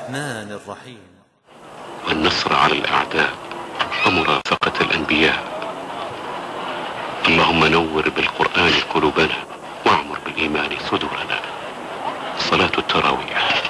الرحمن الرحيم. والنصر على الأعداء ومرافقة الأنبياء. اللهم نور بالقرآن قلوبنا وأعمر بالإيمان صدورنا. صلاة التراويح.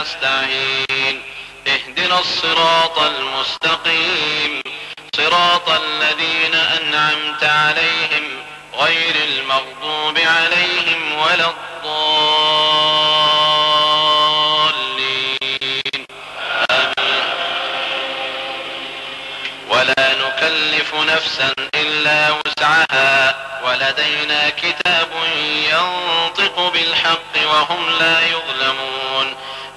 نستعين. اهدنا الصراط المستقيم. صراط الذين أنعمت عليهم غير المغضوب عليهم ولا الضالين. آمين ولا نكلف نفسا إلا وسعها. ولدينا كتاب ينطق بالحق وهم لا يظلمون.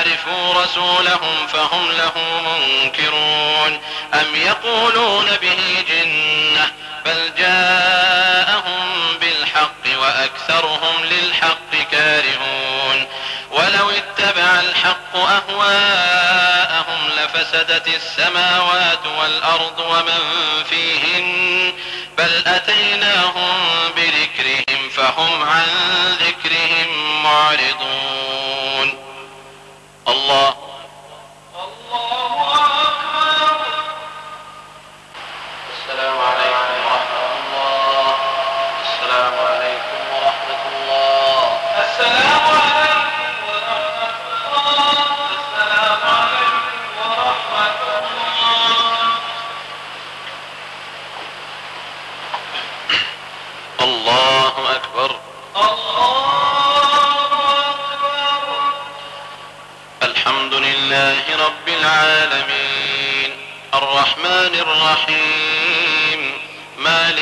يعرفوا رسولهم فهم له منكرون. أم يقولون به جنة بل جاءهم بالحق وأكثرهم للحق كارهون. ولو اتبع الحق أهواءهم لفسدت السماوات والأرض ومن فيهن بل أتيناهم بذكرهم فهم عن ذكرهم معرضون. الله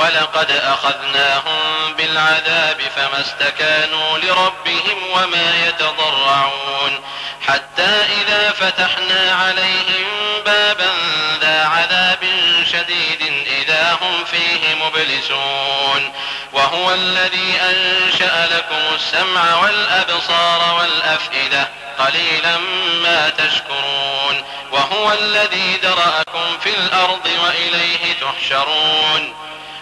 ولقد أخذناهم بالعذاب فما استكانوا لربهم وما يتضرعون حتى إذا فتحنا عليهم بابا ذا عذاب شديد إذا هم فيه مبلسون وهو الذي أنشأ لكم السمع والأبصار والأفئدة قليلا ما تشكرون وهو الذي درأكم في الأرض وإليه تحشرون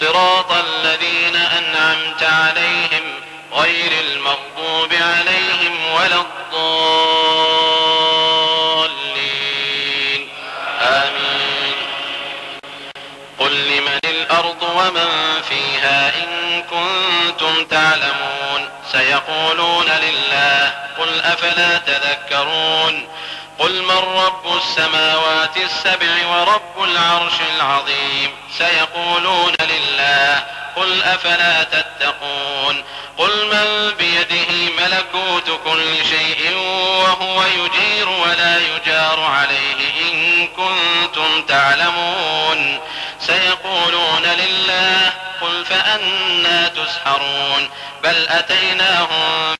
صراط الذين أنعمت عليهم غير المغضوب عليهم ولا الضالين. آمين. قل لمن الأرض ومن فيها إن كنتم تعلمون. سيقولون لله قل أفلا تذكرون. قل من رب السماوات السبع ورب العرش العظيم؟ سيقولون لله قل أفلا تتقون؟ قل من بيده ملكوت كل شيء وهو يجير ولا يجار عليه إن كنتم تعلمون. سيقولون لله قل فأنا تسحرون. بل أتيناهم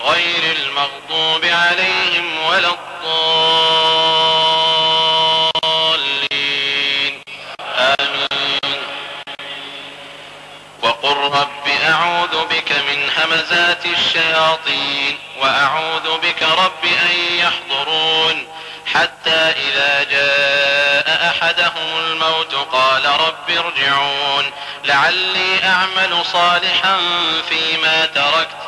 غير المغضوب عليهم ولا الضالين. آمين. وقل رب أعوذ بك من همزات الشياطين وأعوذ بك رب أن يحضرون. حتى إذا جاء أحدهم الموت قال رب ارجعون. لعلي أعمل صالحا فيما تركت.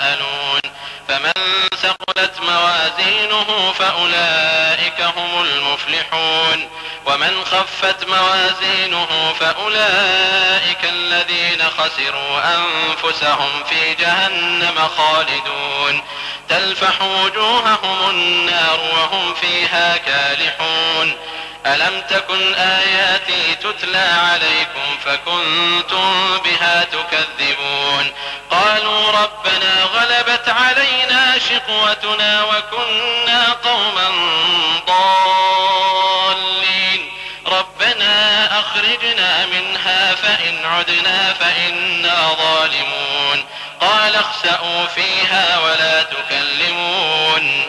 فمن ثقلت موازينه فأولئك هم المفلحون ومن خفت موازينه فأولئك الذين خسروا أنفسهم في جهنم خالدون تلفح وجوههم النار وهم فيها كالحون ألم تكن آياتي تتلى عليكم فكنتم بها تكذبون قالوا ربنا غلبت علينا شقوتنا وكنا قوما ضالين. ربنا أخرجنا منها فإن عدنا فإنا ظالمون. قال اخسأوا فيها ولا تكلمون.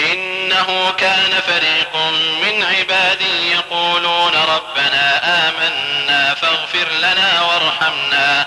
إنه كان فريق من عبادي يقولون ربنا آمنا فاغفر لنا وارحمنا.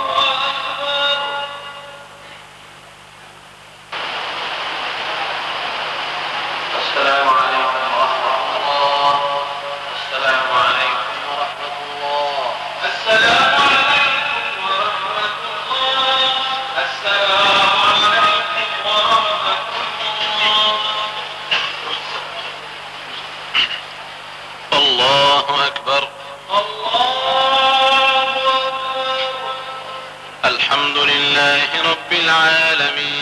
العالمين